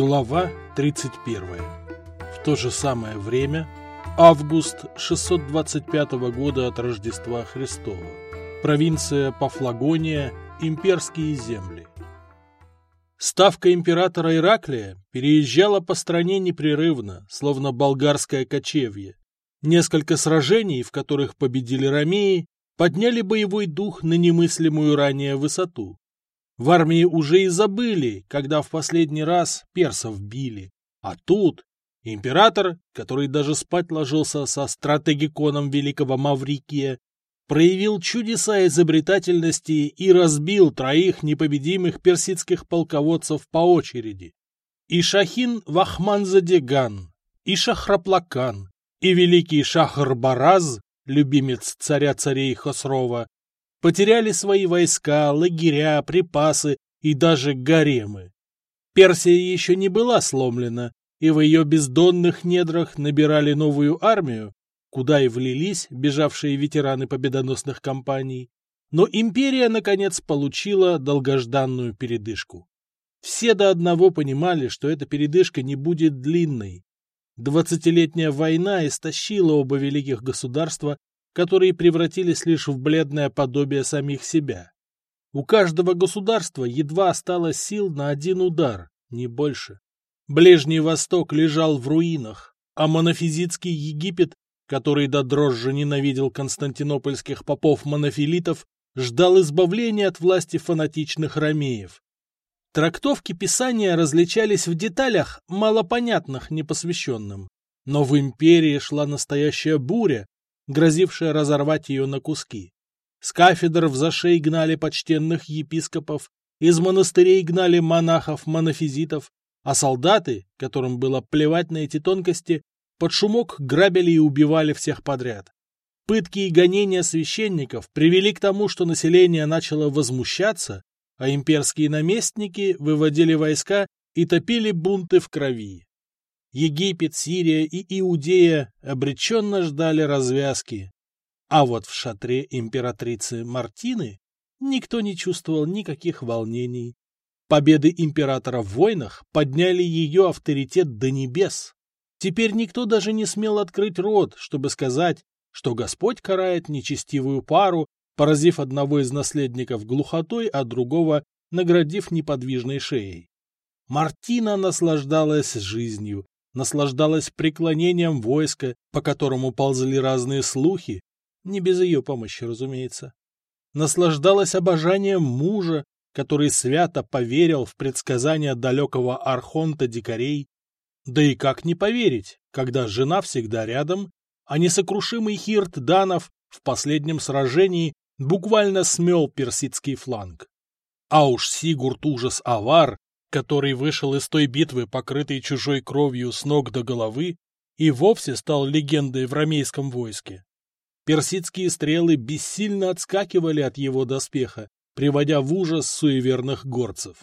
Глава 31. В то же самое время, август 625 года от Рождества Христова. Провинция Пафлагония, имперские земли. Ставка императора Ираклия переезжала по стране непрерывно, словно болгарское кочевье. Несколько сражений, в которых победили ромеи, подняли боевой дух на немыслимую ранее высоту. В армии уже и забыли, когда в последний раз персов били. А тут император, который даже спать ложился со стратегиконом великого Маврикия, проявил чудеса изобретательности и разбил троих непобедимых персидских полководцев по очереди. И Шахин Вахманзадеган, и Шахраплакан, и великий Шахрбараз, любимец царя царей Хосрова, потеряли свои войска, лагеря, припасы и даже гаремы. Персия еще не была сломлена, и в ее бездонных недрах набирали новую армию, куда и влились бежавшие ветераны победоносных кампаний. Но империя, наконец, получила долгожданную передышку. Все до одного понимали, что эта передышка не будет длинной. Двадцатилетняя война истощила оба великих государства которые превратились лишь в бледное подобие самих себя. У каждого государства едва осталось сил на один удар, не больше. Ближний Восток лежал в руинах, а монофизитский Египет, который до дрожжи ненавидел константинопольских попов-монофилитов, ждал избавления от власти фанатичных ромеев. Трактовки Писания различались в деталях, малопонятных непосвященным. Но в империи шла настоящая буря, грозившая разорвать ее на куски. С кафедр в зашей гнали почтенных епископов, из монастырей гнали монахов-монофизитов, а солдаты, которым было плевать на эти тонкости, под шумок грабили и убивали всех подряд. Пытки и гонения священников привели к тому, что население начало возмущаться, а имперские наместники выводили войска и топили бунты в крови. Египет, Сирия и Иудея обреченно ждали развязки. А вот в шатре императрицы Мартины никто не чувствовал никаких волнений. Победы императора в войнах подняли ее авторитет до небес. Теперь никто даже не смел открыть рот, чтобы сказать, что Господь карает нечестивую пару, поразив одного из наследников глухотой, а другого наградив неподвижной шеей. Мартина наслаждалась жизнью, наслаждалась преклонением войска, по которому ползли разные слухи, не без ее помощи, разумеется. Наслаждалась обожанием мужа, который свято поверил в предсказания далекого архонта дикарей. Да и как не поверить, когда жена всегда рядом, а несокрушимый Хирт Данов в последнем сражении буквально смел персидский фланг. А уж Сигурд ужас Авар который вышел из той битвы, покрытый чужой кровью с ног до головы, и вовсе стал легендой в ромейском войске. Персидские стрелы бессильно отскакивали от его доспеха, приводя в ужас суеверных горцев.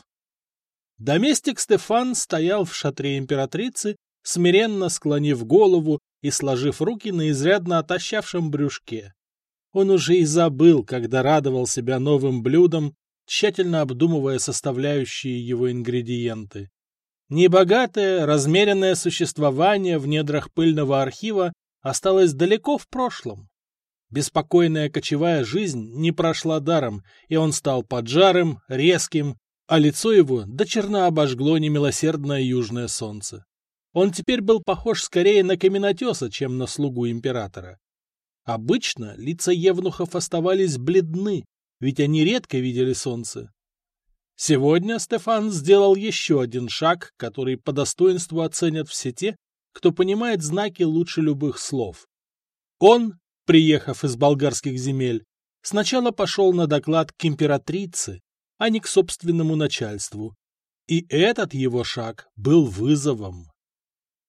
Доместик Стефан стоял в шатре императрицы, смиренно склонив голову и сложив руки на изрядно отощавшем брюшке. Он уже и забыл, когда радовал себя новым блюдом тщательно обдумывая составляющие его ингредиенты. Небогатое, размеренное существование в недрах пыльного архива осталось далеко в прошлом. Беспокойная кочевая жизнь не прошла даром, и он стал поджарым, резким, а лицо его до черна обожгло немилосердное южное солнце. Он теперь был похож скорее на каменотеса, чем на слугу императора. Обычно лица евнухов оставались бледны, ведь они редко видели солнце. Сегодня Стефан сделал еще один шаг, который по достоинству оценят все те, кто понимает знаки лучше любых слов. Он, приехав из болгарских земель, сначала пошел на доклад к императрице, а не к собственному начальству. И этот его шаг был вызовом.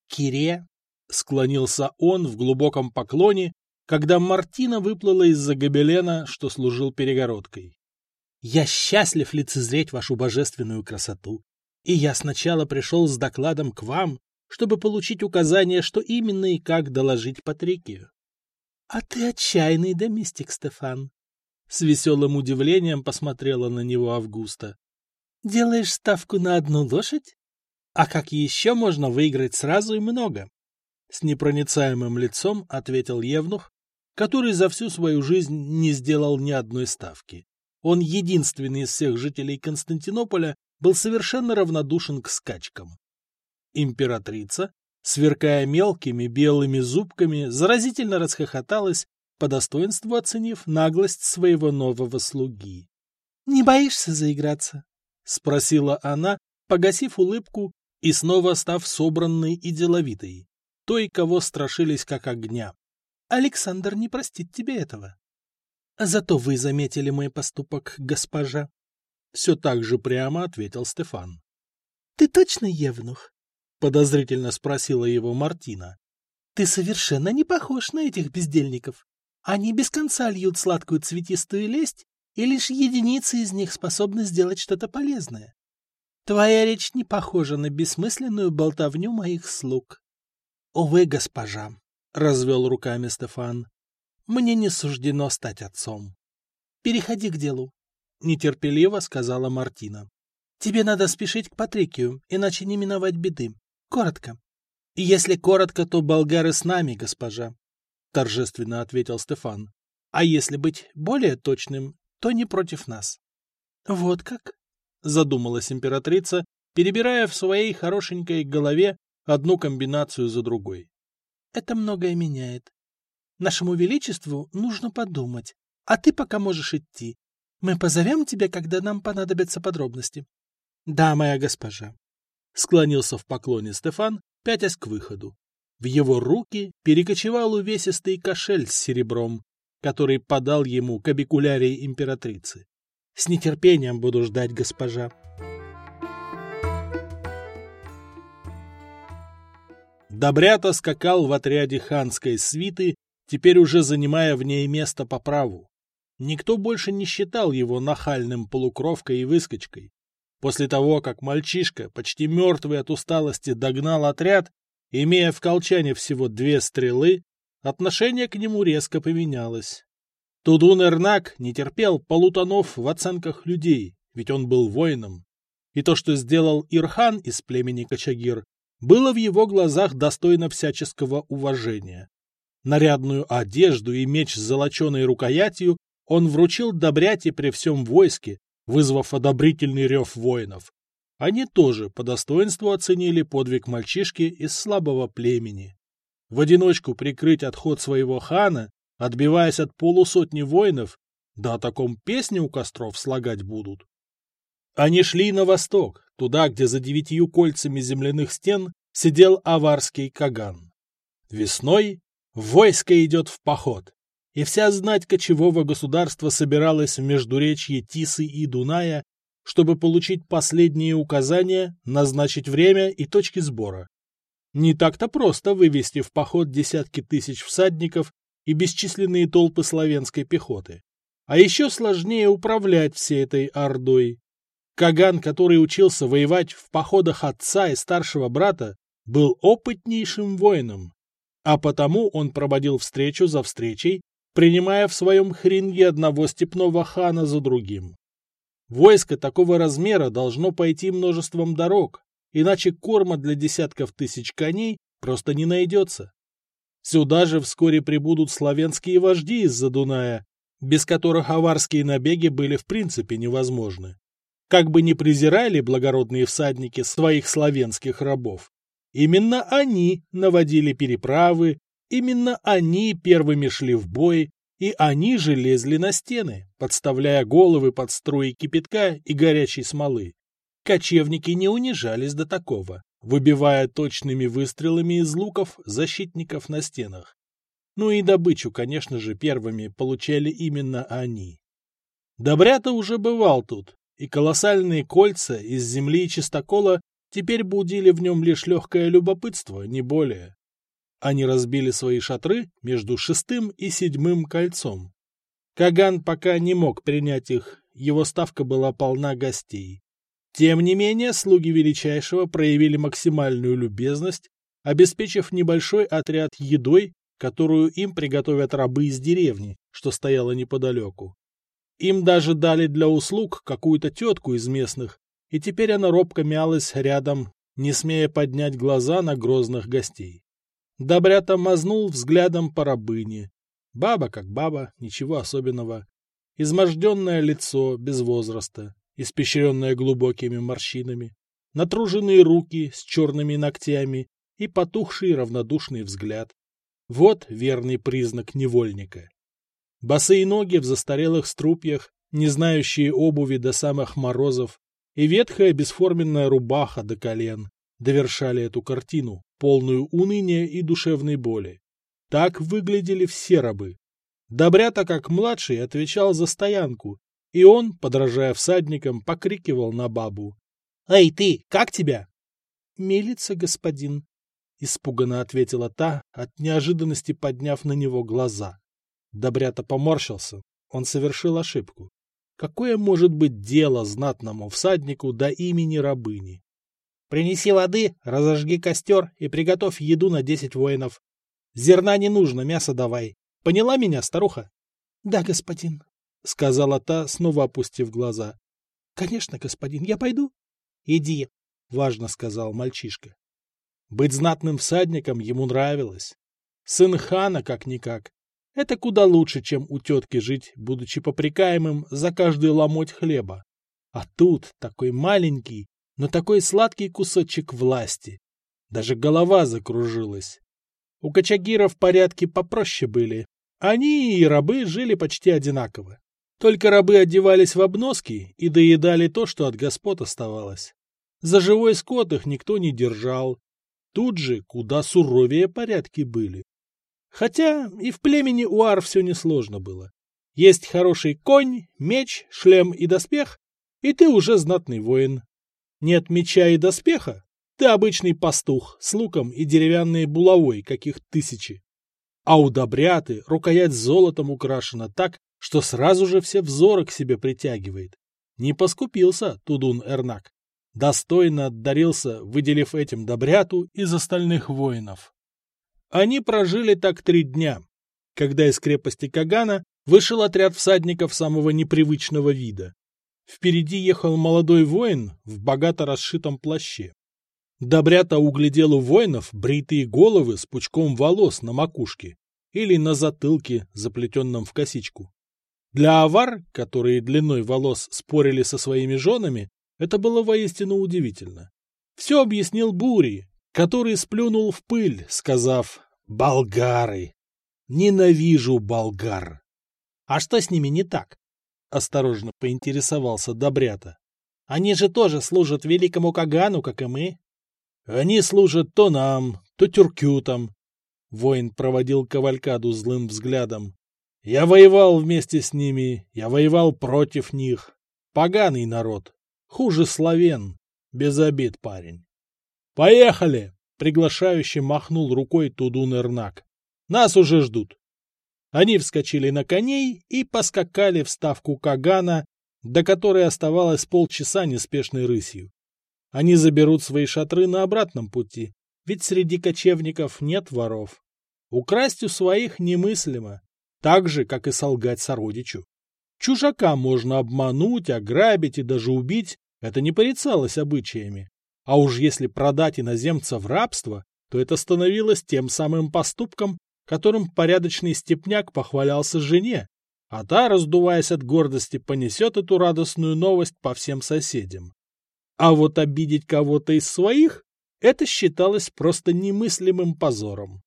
«Кире», — склонился он в глубоком поклоне когда Мартина выплыла из-за гобелена, что служил перегородкой. «Я счастлив лицезреть вашу божественную красоту, и я сначала пришел с докладом к вам, чтобы получить указание, что именно и как доложить Патрикию». «А ты отчаянный доместик, Стефан!» С веселым удивлением посмотрела на него Августа. «Делаешь ставку на одну лошадь?» А как еще можно выиграть сразу и много? С непроницаемым лицом ответил Евнух, который за всю свою жизнь не сделал ни одной ставки. Он единственный из всех жителей Константинополя был совершенно равнодушен к скачкам. Императрица, сверкая мелкими белыми зубками, заразительно расхохоталась, по достоинству оценив наглость своего нового слуги. — Не боишься заиграться? — спросила она, погасив улыбку и снова став собранной и деловитой, той, кого страшились как огня. — Александр не простит тебе этого. — Зато вы заметили мой поступок, госпожа. Все так же прямо ответил Стефан. — Ты точно евнух? — подозрительно спросила его Мартина. — Ты совершенно не похож на этих бездельников. Они без конца льют сладкую цветистую лесть, и лишь единицы из них способны сделать что-то полезное. Твоя речь не похожа на бессмысленную болтовню моих слуг. — Увы, госпожа, — развел руками Стефан, — мне не суждено стать отцом. — Переходи к делу, — нетерпеливо сказала Мартина. — Тебе надо спешить к Патрикию, иначе не миновать беды. Коротко. — Если коротко, то болгары с нами, госпожа. — торжественно ответил Стефан. — А если быть более точным, то не против нас. — Вот как? — задумалась императрица, перебирая в своей хорошенькой голове одну комбинацию за другой. — Это многое меняет. Нашему величеству нужно подумать, а ты пока можешь идти. Мы позовем тебя, когда нам понадобятся подробности. — Да, моя госпожа. Склонился в поклоне Стефан, пятясь к выходу. В его руки перекочевал увесистый кошель с серебром, который подал ему кабикулярий императрицы. С нетерпением буду ждать госпожа. Добрята скакал в отряде ханской свиты, теперь уже занимая в ней место по праву. Никто больше не считал его нахальным полукровкой и выскочкой. После того, как мальчишка, почти мертвый от усталости, догнал отряд, Имея в колчане всего две стрелы, отношение к нему резко поменялось. Тудун Эрнак не терпел полутонов в оценках людей, ведь он был воином. И то, что сделал Ирхан из племени Качагир, было в его глазах достойно всяческого уважения. Нарядную одежду и меч с золоченой рукоятью он вручил Добряте при всем войске, вызвав одобрительный рев воинов. Они тоже по достоинству оценили подвиг мальчишки из слабого племени. В одиночку прикрыть отход своего хана, отбиваясь от полусотни воинов, да о таком песни у костров слагать будут. Они шли на восток, туда, где за девятью кольцами земляных стен сидел аварский Каган. Весной войско идет в поход, и вся знать кочевого государства собиралась в междуречье Тисы и Дуная чтобы получить последние указания, назначить время и точки сбора. Не так-то просто вывести в поход десятки тысяч всадников и бесчисленные толпы славянской пехоты. А еще сложнее управлять всей этой ордой. Каган, который учился воевать в походах отца и старшего брата, был опытнейшим воином, а потому он проводил встречу за встречей, принимая в своем хринге одного степного хана за другим. Войско такого размера должно пойти множеством дорог, иначе корма для десятков тысяч коней просто не найдется. Сюда же вскоре прибудут славянские вожди из-за Дуная, без которых аварские набеги были в принципе невозможны. Как бы ни презирали благородные всадники своих славянских рабов, именно они наводили переправы, именно они первыми шли в бой, и они же лезли на стены, подставляя головы под струи кипятка и горячей смолы. Кочевники не унижались до такого, выбивая точными выстрелами из луков защитников на стенах. Ну и добычу, конечно же, первыми получали именно они. Добрята уже бывал тут, и колоссальные кольца из земли и чистокола теперь будили в нем лишь легкое любопытство, не более. Они разбили свои шатры между шестым и седьмым кольцом. Каган пока не мог принять их, его ставка была полна гостей. Тем не менее, слуги Величайшего проявили максимальную любезность, обеспечив небольшой отряд едой, которую им приготовят рабы из деревни, что стояла неподалеку. Им даже дали для услуг какую-то тетку из местных, и теперь она робко мялась рядом, не смея поднять глаза на грозных гостей. Добрята мазнул взглядом по рабыне. Баба как баба, ничего особенного. Изможденное лицо, без возраста, испещренное глубокими морщинами, натруженные руки с черными ногтями и потухший равнодушный взгляд. Вот верный признак невольника. Босые ноги в застарелых струпьях, не знающие обуви до самых морозов, и ветхая бесформенная рубаха до колен довершали эту картину, полную уныния и душевной боли. Так выглядели все рабы. Добрята, как младший, отвечал за стоянку, и он, подражая всадникам, покрикивал на бабу. — Эй, ты, как тебя? — Милица, господин, — испуганно ответила та, от неожиданности подняв на него глаза. Добрята поморщился. Он совершил ошибку. Какое может быть дело знатному всаднику до имени рабыни? Принеси воды, разожги костер и приготовь еду на десять воинов. Зерна не нужно, мясо давай. Поняла меня, старуха? — Да, господин, — сказала та, снова опустив глаза. — Конечно, господин, я пойду. — Иди, — важно сказал мальчишка. Быть знатным всадником ему нравилось. Сын хана как-никак. Это куда лучше, чем у тетки жить, будучи попрекаемым за каждый ломоть хлеба. А тут такой маленький, но такой сладкий кусочек власти. Даже голова закружилась. У кочагиров порядки попроще были. Они и рабы жили почти одинаково. Только рабы одевались в обноски и доедали то, что от господ оставалось. За живой скот их никто не держал. Тут же куда суровее порядки были. Хотя и в племени Уар все несложно было. Есть хороший конь, меч, шлем и доспех, и ты уже знатный воин. Нет меча и доспеха, ты обычный пастух с луком и деревянной булавой, каких тысячи. А у добряты рукоять золотом украшена так, что сразу же все взоры к себе притягивает. Не поскупился Тудун Эрнак. Достойно отдарился, выделив этим добряту из остальных воинов. Они прожили так три дня, когда из крепости Кагана вышел отряд всадников самого непривычного вида. Впереди ехал молодой воин в богато расшитом плаще. Добрята углядел у воинов бритые головы с пучком волос на макушке или на затылке, заплетенном в косичку. Для авар, которые длиной волос спорили со своими женами, это было воистину удивительно. Все объяснил Бури, который сплюнул в пыль, сказав «Болгары! Ненавижу болгар!» «А что с ними не так?» — осторожно поинтересовался Добрята. «Они же тоже служат великому Кагану, как и мы». «Они служат то нам, то тюркютам». Воин проводил кавалькаду злым взглядом. «Я воевал вместе с ними, я воевал против них. Поганый народ. Хуже славен. Без обид, парень». «Поехали!» Приглашающе махнул рукой Тудун Эрнак. «Нас уже ждут!» Они вскочили на коней и поскакали в ставку Кагана, до которой оставалось полчаса неспешной рысью. Они заберут свои шатры на обратном пути, ведь среди кочевников нет воров. Украсть у своих немыслимо, так же, как и солгать сородичу. Чужака можно обмануть, ограбить и даже убить, это не порицалось обычаями. А уж если продать иноземца в рабство, то это становилось тем самым поступком, которым порядочный степняк похвалялся жене, а та, раздуваясь от гордости, понесет эту радостную новость по всем соседям. А вот обидеть кого-то из своих – это считалось просто немыслимым позором.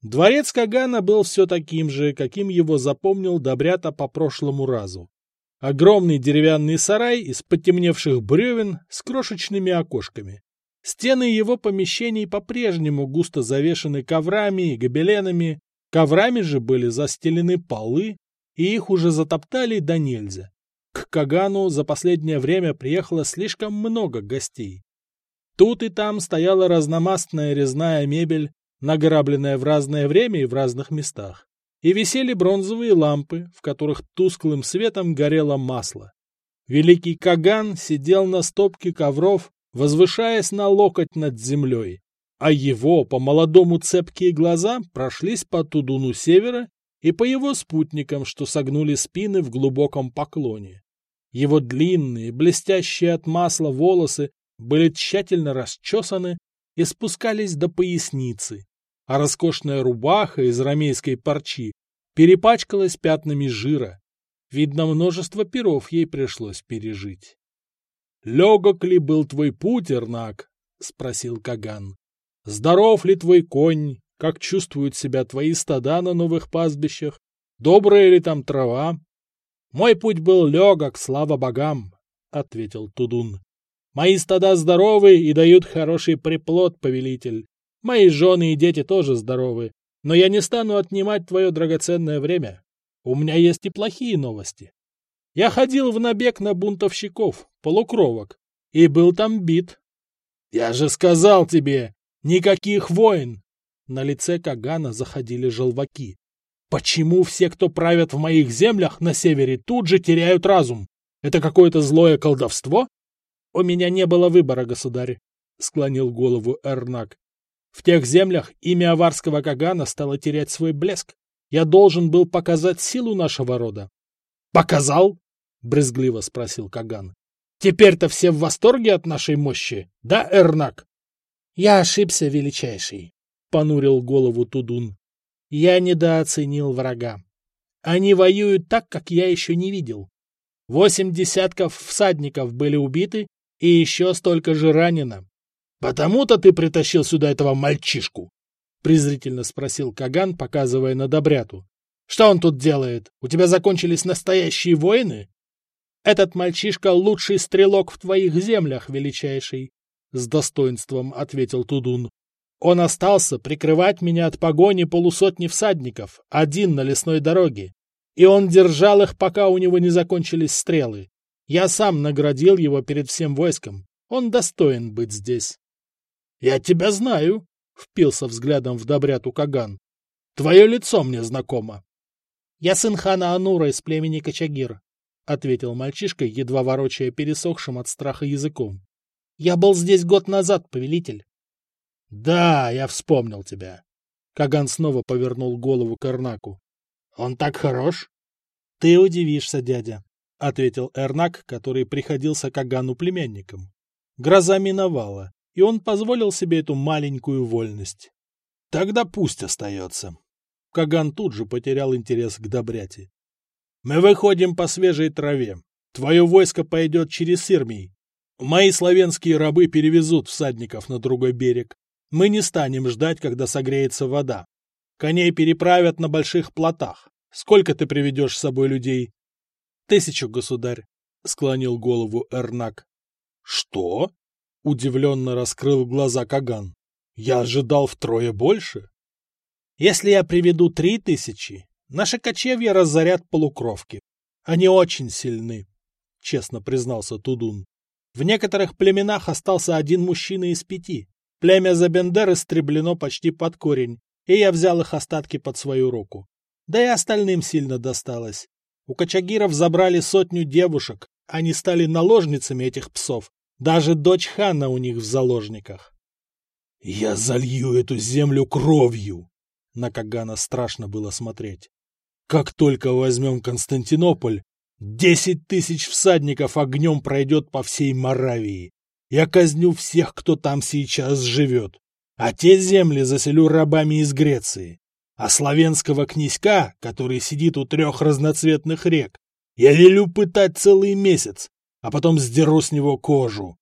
Дворец Кагана был все таким же, каким его запомнил Добрята по прошлому разу. Огромный деревянный сарай из потемневших бревен с крошечными окошками. Стены его помещений по-прежнему густо завешены коврами и гобеленами, коврами же были застелены полы, и их уже затоптали до нельзя. К Кагану за последнее время приехало слишком много гостей. Тут и там стояла разномастная резная мебель, награбленная в разное время и в разных местах и висели бронзовые лампы, в которых тусклым светом горело масло. Великий Каган сидел на стопке ковров, возвышаясь на локоть над землей, а его по-молодому цепкие глаза прошлись по Тудуну севера и по его спутникам, что согнули спины в глубоком поклоне. Его длинные, блестящие от масла волосы были тщательно расчесаны и спускались до поясницы, а роскошная рубаха из рамейской парчи перепачкалась пятнами жира. Видно, множество перов ей пришлось пережить. — Легок ли был твой путь, Эрнак? — спросил Каган. — Здоров ли твой конь? Как чувствуют себя твои стада на новых пастбищах? Добрая ли там трава? — Мой путь был легок, слава богам, — ответил Тудун. — Мои стада здоровы и дают хороший приплод, повелитель. Мои жены и дети тоже здоровы, но я не стану отнимать твое драгоценное время. У меня есть и плохие новости. Я ходил в набег на бунтовщиков, полукровок, и был там бит. Я же сказал тебе, никаких войн! На лице Кагана заходили желваки. Почему все, кто правят в моих землях на севере, тут же теряют разум? Это какое-то злое колдовство? У меня не было выбора, государь, склонил голову Эрнак. В тех землях имя аварского Кагана стало терять свой блеск. Я должен был показать силу нашего рода. — Показал? — брезгливо спросил Каган. — Теперь-то все в восторге от нашей мощи, да, Эрнак? — Я ошибся, величайший, — понурил голову Тудун. — Я недооценил врага. Они воюют так, как я еще не видел. Восемь десятков всадников были убиты, и еще столько же ранено. «Потому-то ты притащил сюда этого мальчишку?» — презрительно спросил Каган, показывая на Добряту. «Что он тут делает? У тебя закончились настоящие воины?» «Этот мальчишка — лучший стрелок в твоих землях, величайший», — с достоинством ответил Тудун. «Он остался прикрывать меня от погони полусотни всадников, один на лесной дороге. И он держал их, пока у него не закончились стрелы. Я сам наградил его перед всем войском. Он достоин быть здесь». «Я тебя знаю», — впился взглядом в Добряту Каган. «Твое лицо мне знакомо». «Я сын хана Анура из племени Качагир», — ответил мальчишка, едва ворочая пересохшим от страха языком. «Я был здесь год назад, повелитель». «Да, я вспомнил тебя». Каган снова повернул голову к Эрнаку. «Он так хорош?» «Ты удивишься, дядя», — ответил Эрнак, который приходился Кагану племянником. Гроза миновала, и он позволил себе эту маленькую вольность. Тогда пусть остается. Каган тут же потерял интерес к Добряти. Мы выходим по свежей траве. Твое войско пойдет через Сирмий. Мои славянские рабы перевезут всадников на другой берег. Мы не станем ждать, когда согреется вода. Коней переправят на больших плотах. Сколько ты приведешь с собой людей? Тысячу, государь, — склонил голову Эрнак. Что? Удивленно раскрыл глаза Каган. Я ожидал втрое больше. Если я приведу три тысячи, наши кочевья разорят полукровки. Они очень сильны, честно признался Тудун. В некоторых племенах остался один мужчина из пяти. Племя Забендер истреблено почти под корень, и я взял их остатки под свою руку. Да и остальным сильно досталось. У кочагиров забрали сотню девушек, они стали наложницами этих псов, даже дочь хана у них в заложниках. «Я залью эту землю кровью!» На Кагана страшно было смотреть. «Как только возьмем Константинополь, десять тысяч всадников огнем пройдет по всей Моравии. Я казню всех, кто там сейчас живет. А те земли заселю рабами из Греции. А славянского князька, который сидит у трех разноцветных рек, я велю пытать целый месяц, а потом сдеру с него кожу.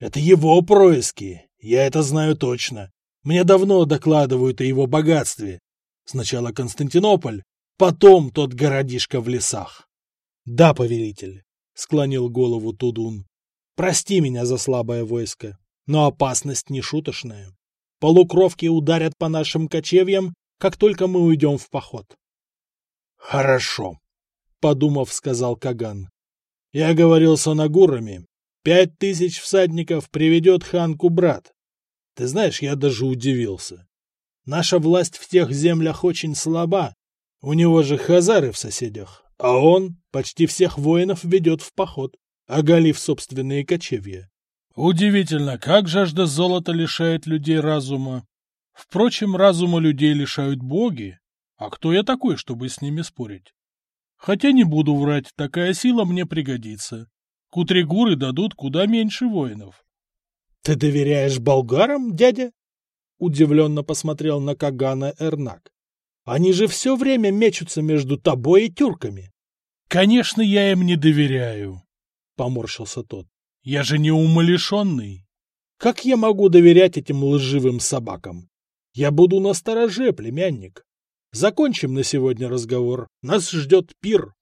Это его происки, я это знаю точно. Мне давно докладывают о его богатстве. Сначала Константинополь, потом тот городишко в лесах. — Да, повелитель, — склонил голову Тудун. — Прости меня за слабое войско, но опасность не шуточная. Полукровки ударят по нашим кочевьям, как только мы уйдем в поход. — Хорошо, — подумав, сказал Каган. Я говорил с анагурами. Пять тысяч всадников приведет хан Кубрат. Ты знаешь, я даже удивился. Наша власть в тех землях очень слаба. У него же хазары в соседях, а он почти всех воинов ведет в поход, оголив собственные кочевья. Удивительно, как жажда золота лишает людей разума. Впрочем, разума людей лишают боги. А кто я такой, чтобы с ними спорить? Хотя не буду врать, такая сила мне пригодится. Кутригуры дадут куда меньше воинов. Ты доверяешь болгарам, дядя? Удивленно посмотрел на Кагана Эрнак. Они же все время мечутся между тобой и тюрками. Конечно, я им не доверяю, поморщился тот. Я же не умалишенный. Как я могу доверять этим лживым собакам? Я буду на стороже, племянник. Закончим на сегодня разговор. Нас ждет пир.